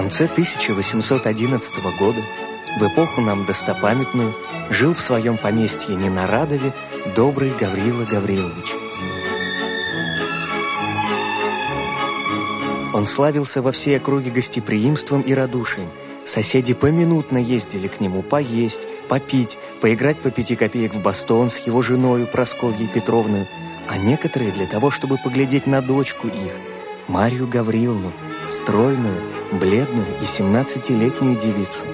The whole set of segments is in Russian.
конце 1811 года, в эпоху нам достопамятную, жил в своем поместье Ненарадове добрый Гаврила Гаврилович. Он славился во всей округе гостеприимством и радушием. Соседи поминутно ездили к нему поесть, попить, поиграть по пяти копеек в бастон с его женою Просковьей Петровной, а некоторые для того, чтобы поглядеть на дочку их, Марию Гавриловну, стройную, бледную и 17-летнюю девицу.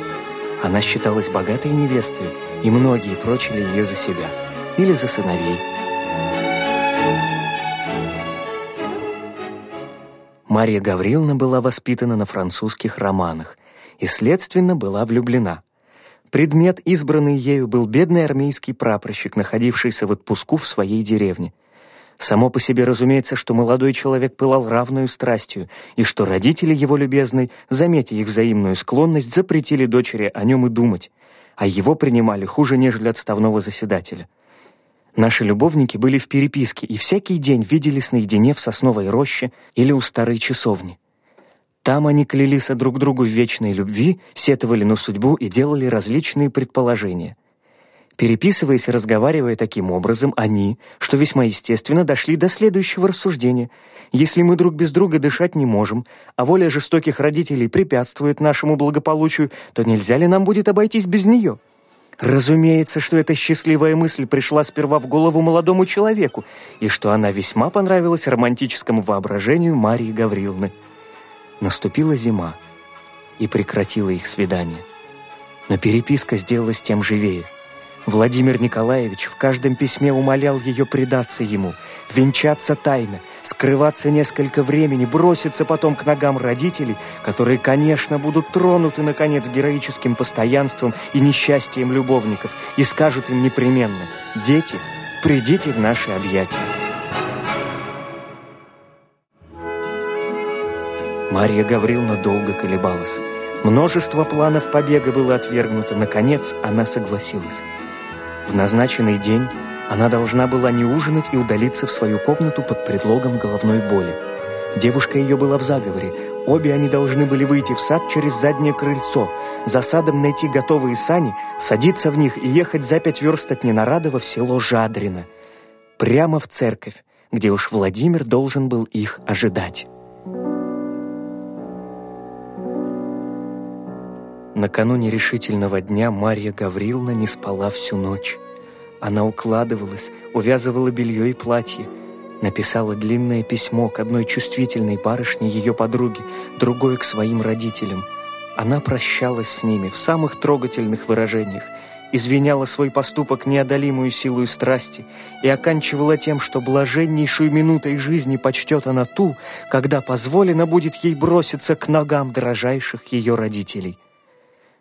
Она считалась богатой невестой, и многие прочили ее за себя или за сыновей. Мария Гавриловна была воспитана на французских романах и, следственно, была влюблена. Предмет, избранный ею, был бедный армейский прапорщик, находившийся в отпуску в своей деревне – Само по себе разумеется, что молодой человек пылал равную страстью, и что родители его любезной, заметя их взаимную склонность, запретили дочери о нем и думать, а его принимали хуже, нежели отставного заседателя. Наши любовники были в переписке и всякий день виделись наедине в сосновой роще или у старой часовни. Там они клялись друг другу в вечной любви, сетовали на судьбу и делали различные предположения – Переписываясь и разговаривая таким образом, они, что весьма естественно, дошли до следующего рассуждения. Если мы друг без друга дышать не можем, а воля жестоких родителей препятствует нашему благополучию, то нельзя ли нам будет обойтись без нее? Разумеется, что эта счастливая мысль пришла сперва в голову молодому человеку, и что она весьма понравилась романтическому воображению Марии Гавриловны. Наступила зима, и прекратила их свидание. Но переписка сделалась тем живее – Владимир Николаевич в каждом письме умолял ее предаться ему, венчаться тайно, скрываться несколько времени, броситься потом к ногам родителей, которые, конечно, будут тронуты, наконец, героическим постоянством и несчастьем любовников, и скажут им непременно «Дети, придите в наши объятия». Марья Гавриловна долго колебалась. Множество планов побега было отвергнуто. Наконец, она согласилась. В назначенный день она должна была не ужинать и удалиться в свою комнату под предлогом головной боли. Девушка ее была в заговоре. Обе они должны были выйти в сад через заднее крыльцо, за садом найти готовые сани, садиться в них и ехать за пять верст от Ненарадова в село Жадрино. Прямо в церковь, где уж Владимир должен был их ожидать. Накануне решительного дня Марья Гавриловна не спала всю ночь. Она укладывалась, увязывала белье и платье, написала длинное письмо к одной чувствительной барышне ее подруги, другой к своим родителям. Она прощалась с ними в самых трогательных выражениях, извиняла свой поступок неодолимую силу страсти и оканчивала тем, что блаженнейшую минутой жизни почтет она ту, когда позволено будет ей броситься к ногам дрожайших ее родителей.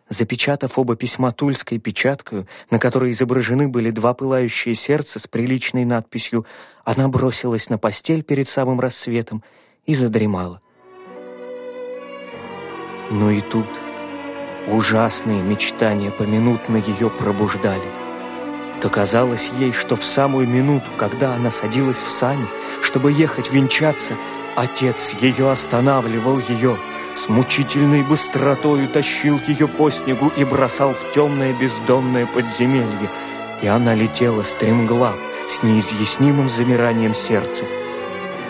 Запечатав оба письма тульской печаткою, на которой изображены были два пылающие сердца с приличной надписью, она бросилась на постель перед самым рассветом и задремала. Но и тут ужасные мечтания поминутно ее пробуждали. То казалось ей, что в самую минуту, когда она садилась в сани, чтобы ехать венчаться, отец ее останавливал ее — с мучительной быстротою тащил ее по снегу и бросал в темное бездонное подземелье, и она летела стремглав с неизъяснимым замиранием сердца.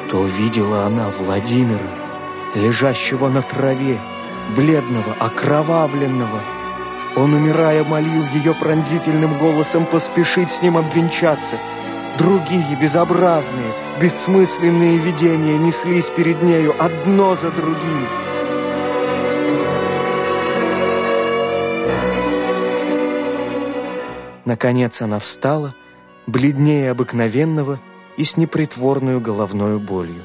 То видела она Владимира, лежащего на траве, бледного, окровавленного. Он, умирая, молил ее пронзительным голосом поспешить с ним обвенчаться. Другие безобразные, бессмысленные видения неслись перед нею одно за другим. Наконец она встала, бледнее обыкновенного и с непритворную головной болью.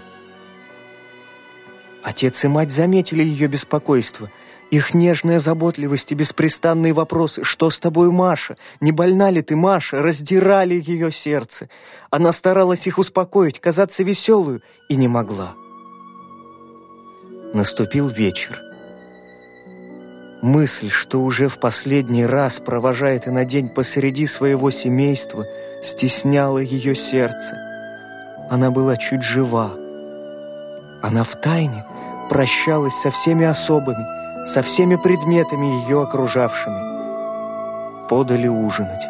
Отец и мать заметили ее беспокойство, их нежная заботливость и беспрестанные вопросы «Что с тобой, Маша? Не больна ли ты, Маша?» раздирали ее сердце. Она старалась их успокоить, казаться веселую, и не могла. Наступил вечер. Мысль, что уже в последний раз провожает и на день посреди своего семейства, стесняла ее сердце. Она была чуть жива. Она втайне прощалась со всеми особами, со всеми предметами ее окружавшими. Подали ужинать.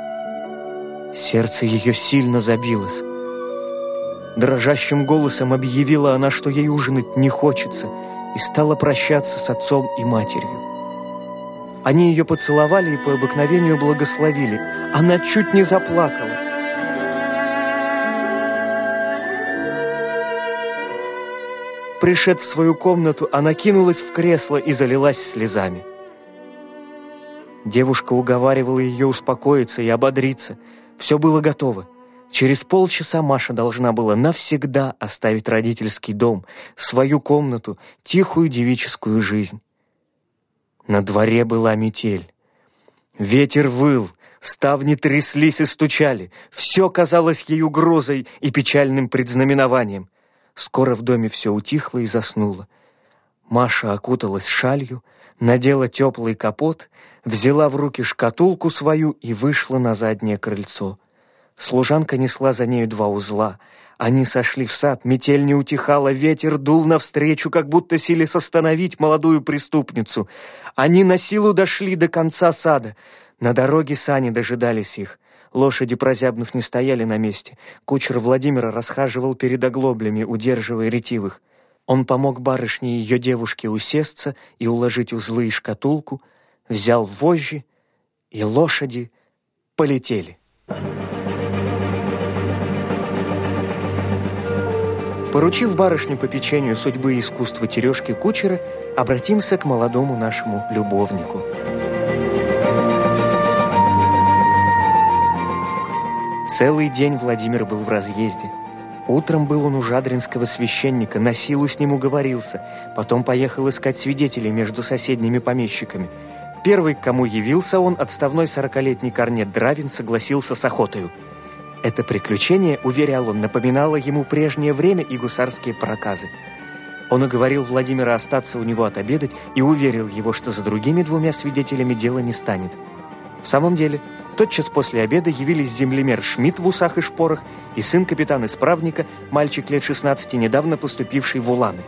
Сердце ее сильно забилось. Дрожащим голосом объявила она, что ей ужинать не хочется, и стала прощаться с отцом и матерью. Они ее поцеловали и по обыкновению благословили. Она чуть не заплакала. Пришед в свою комнату, она кинулась в кресло и залилась слезами. Девушка уговаривала ее успокоиться и ободриться. Все было готово. Через полчаса Маша должна была навсегда оставить родительский дом, свою комнату, тихую девическую жизнь. На дворе была метель. Ветер выл, ставни тряслись и стучали. Все казалось ей угрозой и печальным предзнаменованием. Скоро в доме все утихло и заснуло. Маша окуталась шалью, надела теплый капот, взяла в руки шкатулку свою и вышла на заднее крыльцо. Служанка несла за нею два узла. Они сошли в сад, метель не утихала, ветер дул навстречу, как будто сились остановить молодую преступницу. Они на силу дошли до конца сада. На дороге сани дожидались их. Лошади, прозябнув, не стояли на месте. Кучер Владимира расхаживал перед оглоблями, удерживая ретивых. Он помог барышне и ее девушке усесться и уложить узлы и шкатулку, взял вожжи, и лошади полетели. Поручив барышню по печенью судьбы и искусства тережки кучера, обратимся к молодому нашему любовнику. Целый день Владимир был в разъезде. Утром был он у жадринского священника, на силу с ним уговорился, потом поехал искать свидетелей между соседними помещиками. Первый, к кому явился он, отставной сорокалетний корнет Дравин, согласился с охотою – это приключение, уверял он, напоминало ему прежнее время и гусарские проказы. Он уговорил Владимира остаться у него отобедать и уверил его, что за другими двумя свидетелями дело не станет. В самом деле, тотчас после обеда явились землемер Шмидт в усах и шпорах и сын капитана-исправника, мальчик лет 16, недавно поступивший в Уланы.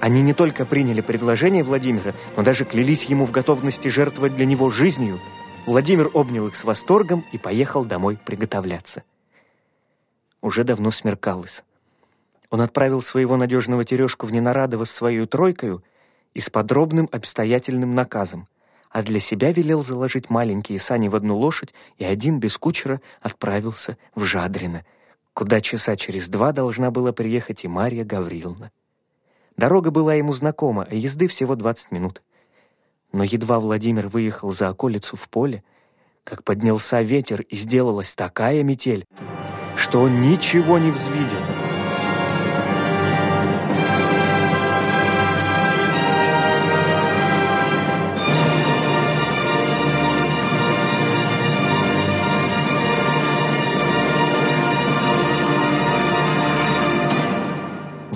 Они не только приняли предложение Владимира, но даже клялись ему в готовности жертвовать для него жизнью – Владимир обнял их с восторгом и поехал домой приготовляться. Уже давно смеркалось. Он отправил своего надежного Терешку в Ненарадово с своей тройкою и с подробным обстоятельным наказом, а для себя велел заложить маленькие сани в одну лошадь и один без кучера отправился в Жадрино, куда часа через два должна была приехать и Марья Гавриловна. Дорога была ему знакома, а езды всего 20 минут. Но едва Владимир выехал за околицу в поле, как поднялся ветер и сделалась такая метель, что он ничего не взвидел.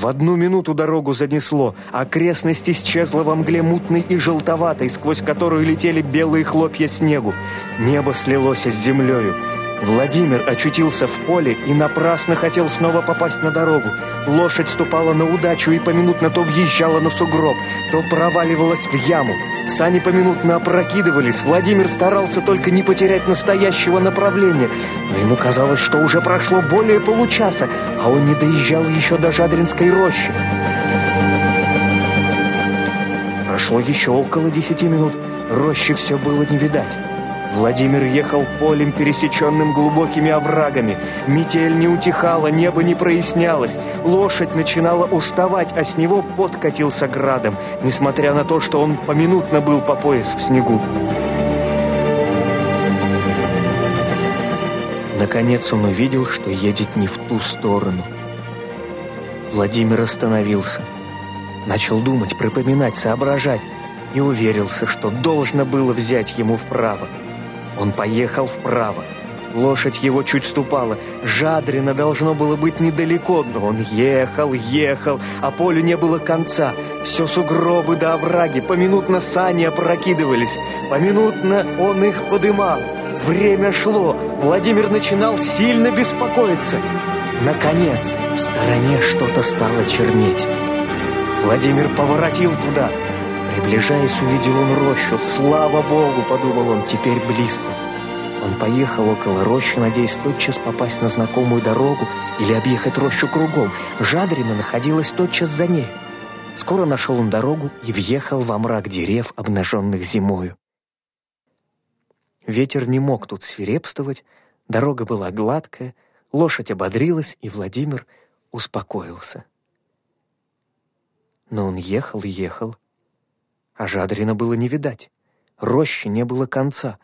В одну минуту дорогу занесло, окрестность исчезла во мгле мутной и желтоватой, сквозь которую летели белые хлопья снегу. Небо слилось с землею. Владимир очутился в поле и напрасно хотел снова попасть на дорогу. Лошадь ступала на удачу и поминутно то въезжала на сугроб, то проваливалась в яму. Сани поминутно опрокидывались. Владимир старался только не потерять настоящего направления. Но ему казалось, что уже прошло более получаса, а он не доезжал еще до Жадринской рощи. Прошло еще около десяти минут. Рощи все было не видать. Владимир ехал полем, пересеченным глубокими оврагами. Метель не утихала, небо не прояснялось. Лошадь начинала уставать, а с него подкатился градом, несмотря на то, что он поминутно был по пояс в снегу. Наконец он увидел, что едет не в ту сторону. Владимир остановился. Начал думать, припоминать, соображать и уверился, что должно было взять ему вправо. Он поехал вправо. Лошадь его чуть ступала. Жадрино должно было быть недалеко, но он ехал, ехал, а полю не было конца. Все сугробы да овраги, поминутно сани опрокидывались, поминутно он их подымал. Время шло, Владимир начинал сильно беспокоиться. Наконец, в стороне что-то стало чернеть. Владимир поворотил туда — Приближаясь, увидел он рощу. «Слава Богу!» — подумал он, — «теперь близко». Он поехал около рощи, надеясь тотчас попасть на знакомую дорогу или объехать рощу кругом. Жадрина находилась тотчас за ней. Скоро нашел он дорогу и въехал во мрак дерев, обнаженных зимою. Ветер не мог тут свирепствовать, дорога была гладкая, лошадь ободрилась, и Владимир успокоился. Но он ехал и ехал, а Жадрина было не видать. Рощи не было конца.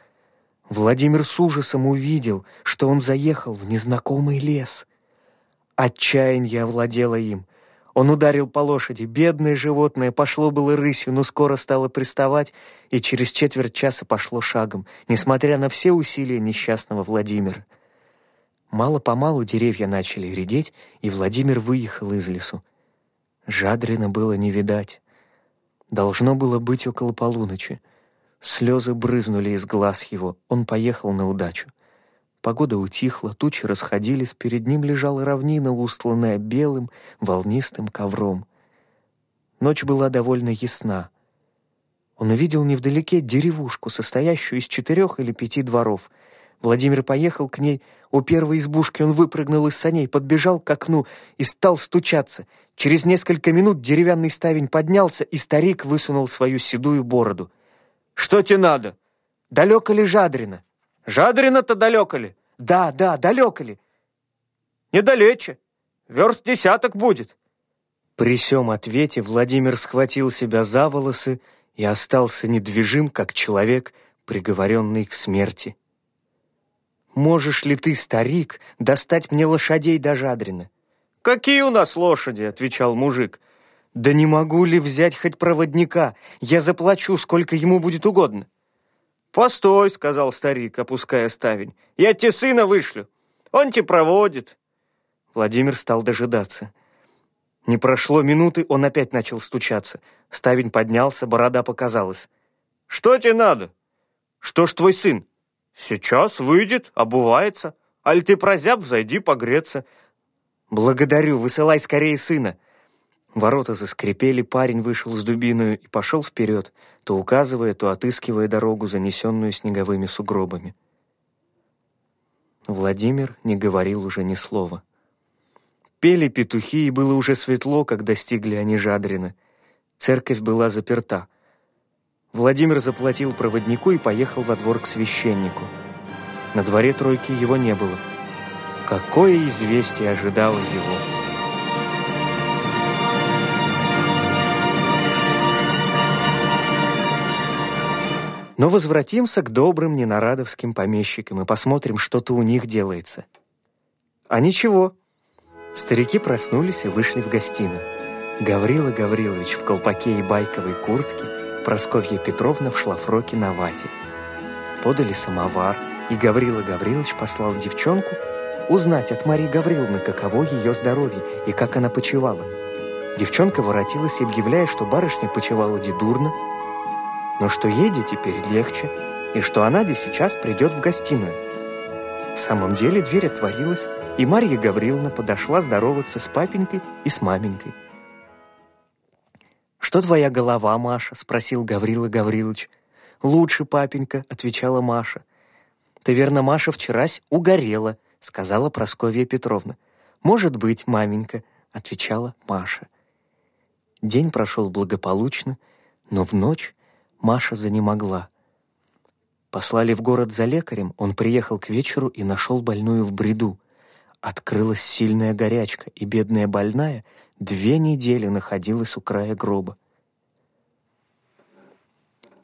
Владимир с ужасом увидел, что он заехал в незнакомый лес. Отчаяние овладело им. Он ударил по лошади. Бедное животное пошло было рысью, но скоро стало приставать, и через четверть часа пошло шагом, несмотря на все усилия несчастного Владимира. Мало-помалу деревья начали редеть, и Владимир выехал из лесу. Жадрина было не видать. Должно было быть около полуночи. Слезы брызнули из глаз его, он поехал на удачу. Погода утихла, тучи расходились, перед ним лежала равнина, устланная белым, волнистым ковром. Ночь была довольно ясна. Он увидел невдалеке деревушку, состоящую из четырех или пяти дворов. Владимир поехал к ней. У первой избушки он выпрыгнул из саней, подбежал к окну и стал стучаться. Через несколько минут деревянный ставень поднялся, и старик высунул свою седую бороду. «Что тебе надо? Далеко ли Жадрина?» «Жадрина-то далеко ли?» «Да, да, далеко ли?» «Недалече. Верст десяток будет». При сём ответе Владимир схватил себя за волосы и остался недвижим, как человек, приговоренный к смерти. «Можешь ли ты, старик, достать мне лошадей до Жадрина?» «Какие у нас лошади?» — отвечал мужик. «Да не могу ли взять хоть проводника? Я заплачу, сколько ему будет угодно». «Постой», — сказал старик, опуская ставень. «Я тебе сына вышлю. Он тебе проводит». Владимир стал дожидаться. Не прошло минуты, он опять начал стучаться. Ставень поднялся, борода показалась. «Что тебе надо?» «Что ж твой сын?» «Сейчас выйдет, обувается. Аль ты прозяб, зайди погреться. «Благодарю, высылай скорее сына!» Ворота заскрипели, парень вышел с дубиною и пошел вперед, то указывая, то отыскивая дорогу, занесенную снеговыми сугробами. Владимир не говорил уже ни слова. Пели петухи, и было уже светло, как достигли они Жадрина. Церковь была заперта. Владимир заплатил проводнику и поехал во двор к священнику. На дворе тройки его не было — Какое известие ожидало его? Но возвратимся к добрым ненарадовским помещикам и посмотрим, что-то у них делается. А ничего. Старики проснулись и вышли в гостиную. Гаврила Гаврилович в колпаке и байковой куртке, Просковья Петровна в шлафроке на вате. Подали самовар, и Гаврила Гаврилович послал девчонку узнать от Марии Гавриловны, каково ее здоровье и как она почевала. Девчонка воротилась, объявляя, что барышня почевала дедурно, но что еде теперь легче, и что она де сейчас придет в гостиную. В самом деле дверь отворилась, и Марья Гавриловна подошла здороваться с папенькой и с маменькой. «Что твоя голова, Маша?» — спросил Гаврила Гаврилович. «Лучше, папенька», — отвечала Маша. «Ты, верно, Маша, вчерась угорела», сказала Просковья Петровна. «Может быть, маменька», — отвечала Маша. День прошел благополучно, но в ночь Маша занемогла. Послали в город за лекарем, он приехал к вечеру и нашел больную в бреду. Открылась сильная горячка, и бедная больная две недели находилась у края гроба.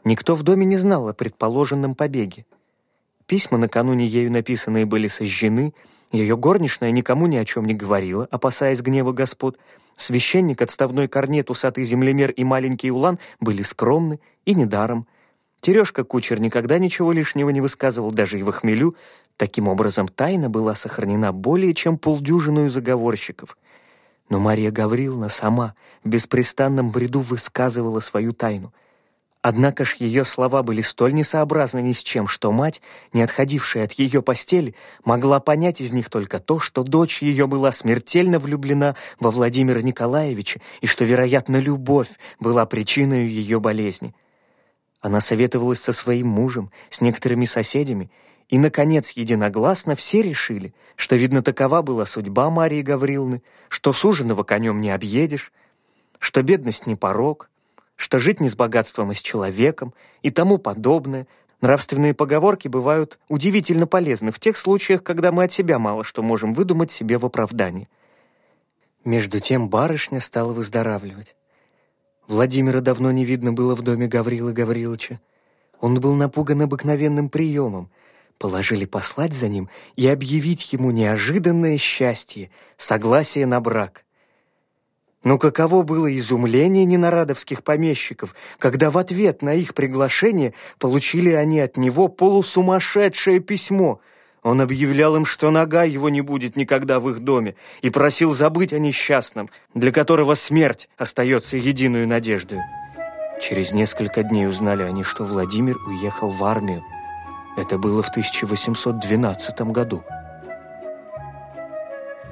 Никто в доме не знал о предположенном побеге. Письма, накануне ею написанные, были сожжены, ее горничная никому ни о чем не говорила, опасаясь гнева господ. Священник, отставной корнет, усатый землемер и маленький улан были скромны и недаром. Терешка кучер никогда ничего лишнего не высказывал, даже и в хмелю. Таким образом, тайна была сохранена более чем полдюжиною заговорщиков. Но Мария Гавриловна сама в беспрестанном бреду высказывала свою тайну. Однако ж ее слова были столь несообразны ни с чем, что мать, не отходившая от ее постели, могла понять из них только то, что дочь ее была смертельно влюблена во Владимира Николаевича и что, вероятно, любовь была причиной ее болезни. Она советовалась со своим мужем, с некоторыми соседями, и, наконец, единогласно все решили, что, видно, такова была судьба Марии Гавриловны, что суженого конем не объедешь, что бедность не порог, что жить не с богатством, а с человеком и тому подобное. Нравственные поговорки бывают удивительно полезны в тех случаях, когда мы от себя мало что можем выдумать себе в оправдании. Между тем барышня стала выздоравливать. Владимира давно не видно было в доме Гаврила Гавриловича. Он был напуган обыкновенным приемом. Положили послать за ним и объявить ему неожиданное счастье, согласие на брак. Но каково было изумление ненарадовских помещиков, когда в ответ на их приглашение получили они от него полусумасшедшее письмо — он объявлял им, что нога его не будет никогда в их доме, и просил забыть о несчастном, для которого смерть остается единую надеждой. Через несколько дней узнали они, что Владимир уехал в армию. Это было в 1812 году.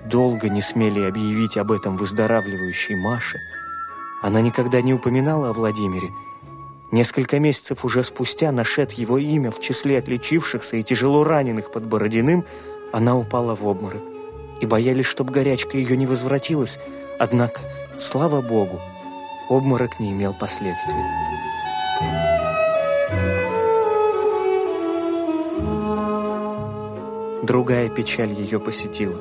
Долго не смели объявить об этом выздоравливающей Маше. Она никогда не упоминала о Владимире, Несколько месяцев уже спустя, нашед его имя в числе отличившихся и тяжело раненых под Бородиным, она упала в обморок. И боялись, чтоб горячка ее не возвратилась. Однако, слава Богу, обморок не имел последствий. Другая печаль ее посетила.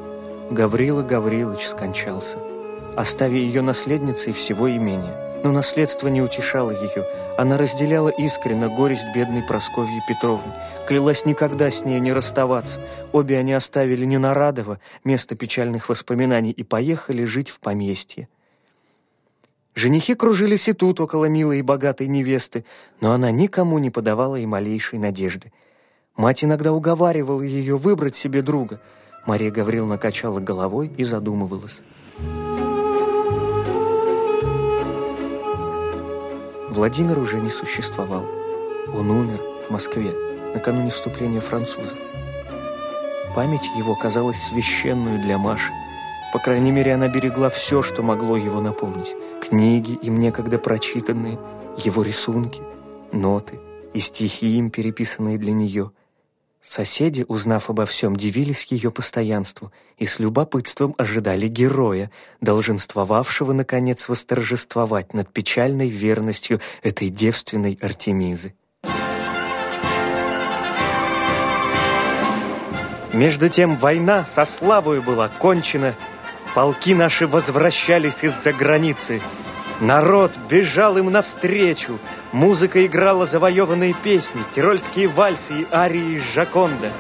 Гаврила Гаврилович скончался, оставив ее наследницей всего имения. Но наследство не утешало ее. Она разделяла искренно горесть бедной Просковьи Петровны. Клялась никогда с ней не расставаться. Обе они оставили Ненарадово, место печальных воспоминаний, и поехали жить в поместье. Женихи кружились и тут около милой и богатой невесты, но она никому не подавала и малейшей надежды. Мать иногда уговаривала ее выбрать себе друга. Мария Гавриловна качала головой и задумывалась. Владимир уже не существовал. Он умер в Москве накануне вступления французов. Память его казалась священную для Маши. По крайней мере, она берегла все, что могло его напомнить. Книги, им некогда прочитанные, его рисунки, ноты и стихи, им переписанные для нее – Соседи, узнав обо всем, дивились ее постоянству и с любопытством ожидали героя, долженствовавшего, наконец, восторжествовать над печальной верностью этой девственной Артемизы. Между тем война со славою была кончена, полки наши возвращались из-за границы — Народ бежал им навстречу, музыка играла завоеванные песни, тирольские вальсы и арии из Жаконда.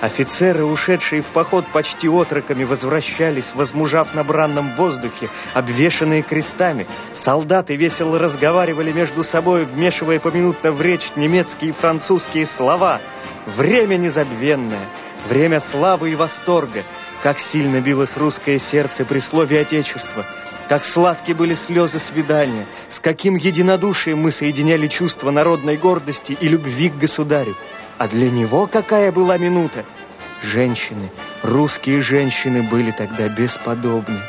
Офицеры, ушедшие в поход почти отроками, возвращались, возмужав на бранном воздухе, обвешанные крестами. Солдаты весело разговаривали между собой, вмешивая поминутно в речь немецкие и французские слова – Время незабвенное, время славы и восторга. Как сильно билось русское сердце при слове Отечества. Как сладки были слезы свидания. С каким единодушием мы соединяли чувство народной гордости и любви к государю. А для него какая была минута? Женщины, русские женщины были тогда бесподобны.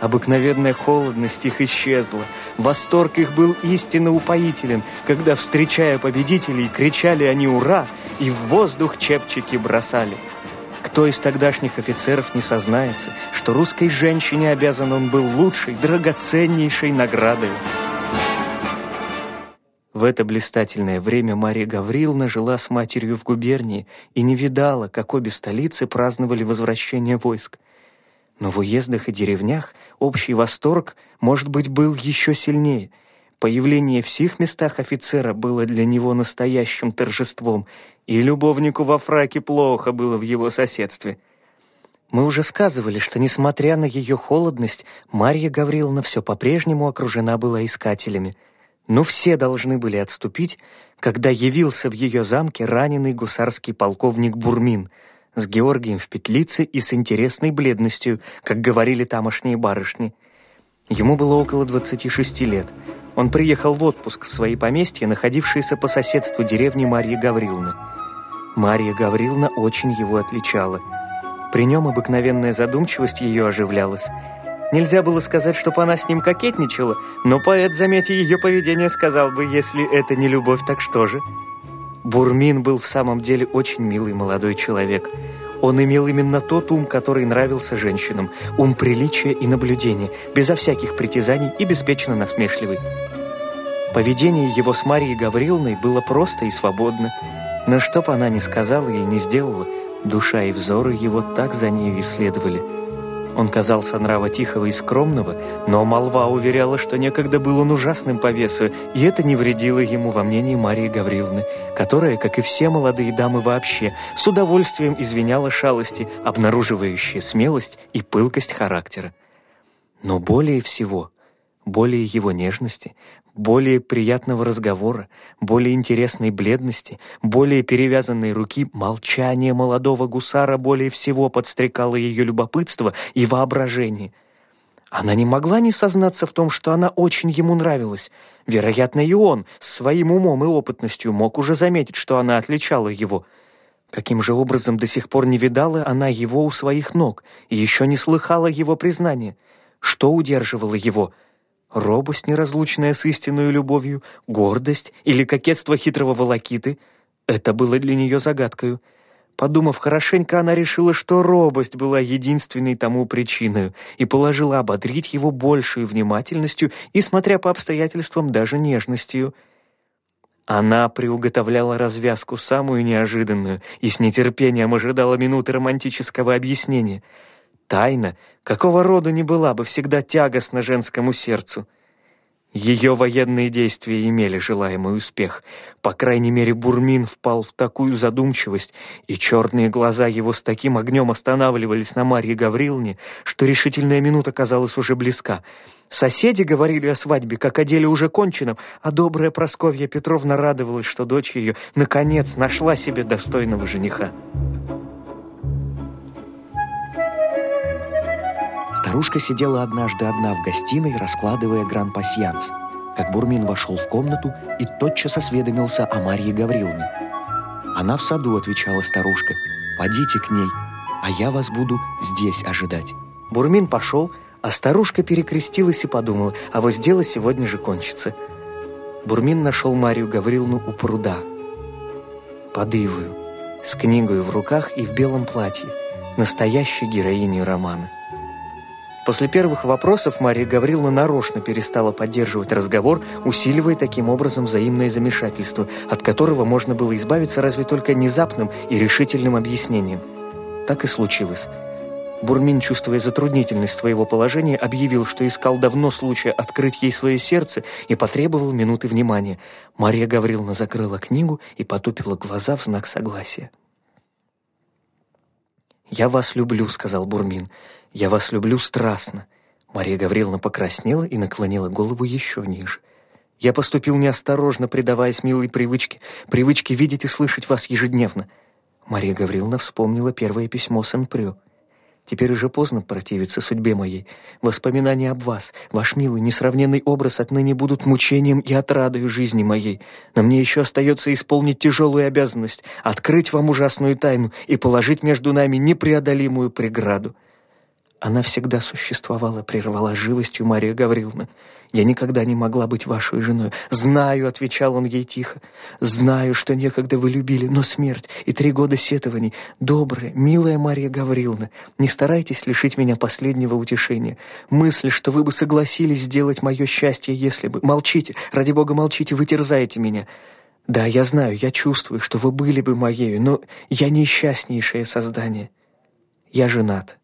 Обыкновенная холодность их исчезла. Восторг их был истинно упоителен, когда, встречая победителей, кричали они «Ура!» и в воздух чепчики бросали. Кто из тогдашних офицеров не сознается, что русской женщине обязан он был лучшей, драгоценнейшей наградой? В это блистательное время Мария Гавриловна жила с матерью в губернии и не видала, как обе столицы праздновали возвращение войск. Но в уездах и деревнях общий восторг, может быть, был еще сильнее. Появление в сих местах офицера было для него настоящим торжеством, и любовнику во фраке плохо было в его соседстве. Мы уже сказывали, что, несмотря на ее холодность, Марья Гавриловна все по-прежнему окружена была искателями. Но все должны были отступить, когда явился в ее замке раненый гусарский полковник Бурмин — с Георгием в петлице и с интересной бледностью, как говорили тамошние барышни. Ему было около 26 лет. Он приехал в отпуск в свои поместья, находившиеся по соседству деревни Марьи Гавриловны. Марья Гавриловна очень его отличала. При нем обыкновенная задумчивость ее оживлялась. Нельзя было сказать, чтобы она с ним кокетничала, но поэт, заметя ее поведение, сказал бы, если это не любовь, так что же? Бурмин был в самом деле очень милый молодой человек. Он имел именно тот ум, который нравился женщинам, ум приличия и наблюдения, безо всяких притязаний и беспечно насмешливый. Поведение его с Марией Гавриловной было просто и свободно, но что бы она ни сказала или не сделала, душа и взоры его так за нею исследовали – он казался нрава тихого и скромного, но молва уверяла, что некогда был он ужасным по весу, и это не вредило ему во мнении Марии Гавриловны, которая, как и все молодые дамы вообще, с удовольствием извиняла шалости, обнаруживающие смелость и пылкость характера. Но более всего, более его нежности, более приятного разговора, более интересной бледности, более перевязанной руки, молчание молодого гусара более всего подстрекало ее любопытство и воображение. Она не могла не сознаться в том, что она очень ему нравилась. Вероятно, и он, с своим умом и опытностью, мог уже заметить, что она отличала его. Каким же образом до сих пор не видала она его у своих ног и еще не слыхала его признания? Что удерживало его — робость, неразлучная с истинной любовью, гордость или кокетство хитрого волокиты — это было для нее загадкою. Подумав хорошенько, она решила, что робость была единственной тому причиной и положила ободрить его большую внимательностью и, смотря по обстоятельствам, даже нежностью. Она приуготовляла развязку самую неожиданную и с нетерпением ожидала минуты романтического объяснения — Тайна, какого рода ни была бы, всегда тягостна женскому сердцу. Ее военные действия имели желаемый успех. По крайней мере, Бурмин впал в такую задумчивость, и черные глаза его с таким огнем останавливались на Марье Гавриловне, что решительная минута казалась уже близка. Соседи говорили о свадьбе, как о деле уже конченном, а добрая Просковья Петровна радовалась, что дочь ее, наконец, нашла себе достойного жениха. Старушка сидела однажды одна в гостиной, раскладывая гран-пасьянс. Как Бурмин вошел в комнату и тотчас осведомился о Марье Гавриловне. «Она в саду», — отвечала старушка. «Подите к ней, а я вас буду здесь ожидать». Бурмин пошел, а старушка перекрестилась и подумала, а вот дело сегодня же кончится. Бурмин нашел Марию Гавриловну у пруда, под с книгой в руках и в белом платье, настоящей героиней романа. После первых вопросов Мария Гавриловна нарочно перестала поддерживать разговор, усиливая таким образом взаимное замешательство, от которого можно было избавиться разве только внезапным и решительным объяснением. Так и случилось. Бурмин, чувствуя затруднительность своего положения, объявил, что искал давно случая открыть ей свое сердце и потребовал минуты внимания. Мария Гавриловна закрыла книгу и потупила глаза в знак согласия. «Я вас люблю», — сказал Бурмин. «Я вас люблю страстно». Мария Гавриловна покраснела и наклонила голову еще ниже. «Я поступил неосторожно, предаваясь милой привычке, привычке видеть и слышать вас ежедневно». Мария Гавриловна вспомнила первое письмо Сен-Прю. Теперь уже поздно противиться судьбе моей. Воспоминания об вас, ваш милый, несравненный образ отныне будут мучением и отрадою жизни моей. Но мне еще остается исполнить тяжелую обязанность, открыть вам ужасную тайну и положить между нами непреодолимую преграду. Она всегда существовала, прервала живостью Мария Гавриловна. «Я никогда не могла быть вашей женой. Знаю», — отвечал он ей тихо, «знаю, что некогда вы любили, но смерть и три года сетований. Добрая, милая Мария Гавриловна, не старайтесь лишить меня последнего утешения. Мысль, что вы бы согласились сделать мое счастье, если бы... Молчите, ради бога, молчите, вы терзаете меня». «Да, я знаю, я чувствую, что вы были бы моею, но я несчастнейшее создание. Я женат».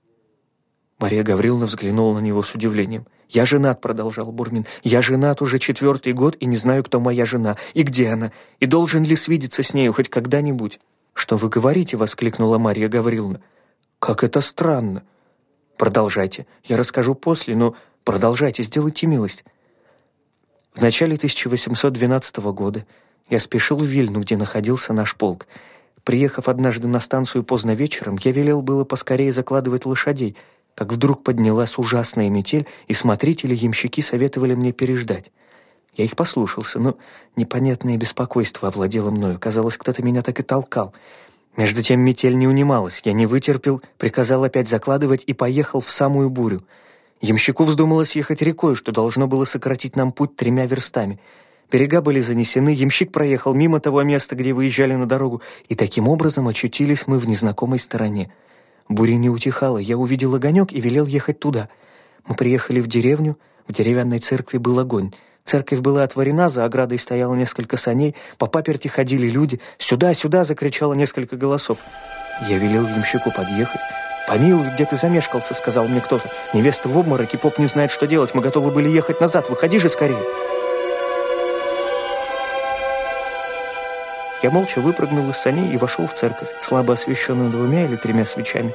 Мария Гавриловна взглянула на него с удивлением. «Я женат», — продолжал Бурмин. «Я женат уже четвертый год и не знаю, кто моя жена, и где она, и должен ли свидеться с нею хоть когда-нибудь». «Что вы говорите?» — воскликнула Мария Гавриловна. «Как это странно!» «Продолжайте. Я расскажу после, но продолжайте, сделайте милость». В начале 1812 года я спешил в Вильну, где находился наш полк. Приехав однажды на станцию поздно вечером, я велел было поскорее закладывать лошадей, как вдруг поднялась ужасная метель, и смотрители-ямщики советовали мне переждать. Я их послушался, но непонятное беспокойство овладело мною. Казалось, кто-то меня так и толкал. Между тем метель не унималась. Я не вытерпел, приказал опять закладывать и поехал в самую бурю. Ямщику вздумалось ехать рекой, что должно было сократить нам путь тремя верстами. Берега были занесены, ямщик проехал мимо того места, где выезжали на дорогу, и таким образом очутились мы в незнакомой стороне. Буря не утихала, я увидел огонек и велел ехать туда. Мы приехали в деревню, в деревянной церкви был огонь. Церковь была отворена, за оградой стояло несколько саней, по паперти ходили люди. «Сюда, сюда!» — закричало несколько голосов. Я велел ямщику подъехать. «Помилуй, где ты замешкался?» — сказал мне кто-то. «Невеста в обмороке, поп не знает, что делать. Мы готовы были ехать назад. Выходи же скорее!» Я молча выпрыгнул из саней и вошел в церковь, слабо освещенную двумя или тремя свечами.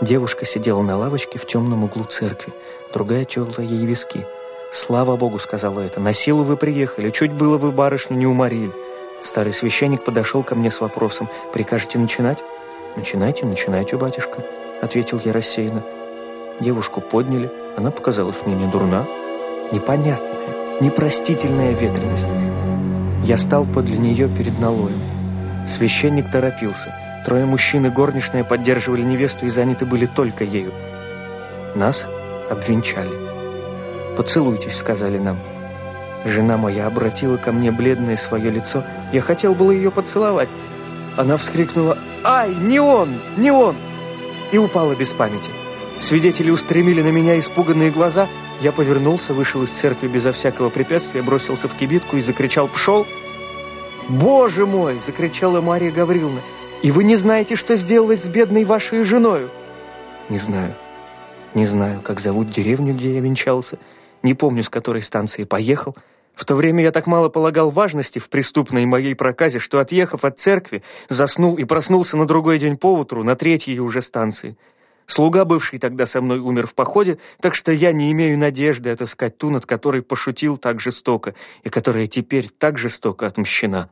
Девушка сидела на лавочке в темном углу церкви, другая терла ей виски. «Слава Богу», — сказала это, — «на силу вы приехали, чуть было вы барышню не уморили». Старый священник подошел ко мне с вопросом, «Прикажете начинать?» «Начинайте, начинайте, батюшка», — ответил я рассеянно. Девушку подняли, она показалась мне не дурна, непонятная, непростительная ветренность. Я стал подле нее перед налоем. Священник торопился. Трое мужчин и горничная поддерживали невесту и заняты были только ею. Нас обвенчали. «Поцелуйтесь», — сказали нам. Жена моя обратила ко мне бледное свое лицо. Я хотел было ее поцеловать. Она вскрикнула «Ай, не он, не он!» и упала без памяти. Свидетели устремили на меня испуганные глаза. Я повернулся, вышел из церкви безо всякого препятствия, бросился в кибитку и закричал «Пшел!» «Боже мой!» — закричала Мария Гавриловна. «И вы не знаете, что сделалось с бедной вашей женою?» «Не знаю. Не знаю, как зовут деревню, где я венчался. Не помню, с которой станции поехал. В то время я так мало полагал важности в преступной моей проказе, что, отъехав от церкви, заснул и проснулся на другой день поутру, на третьей уже станции. Слуга, бывший тогда со мной, умер в походе, так что я не имею надежды отыскать ту, над которой пошутил так жестоко, и которая теперь так жестоко отмщена.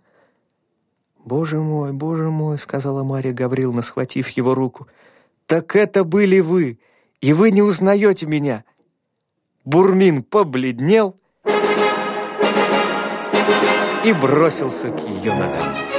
«Боже мой, боже мой», — сказала Марья Гавриловна, схватив его руку, — «так это были вы, и вы не узнаете меня». Бурмин побледнел и бросился к ее ногам.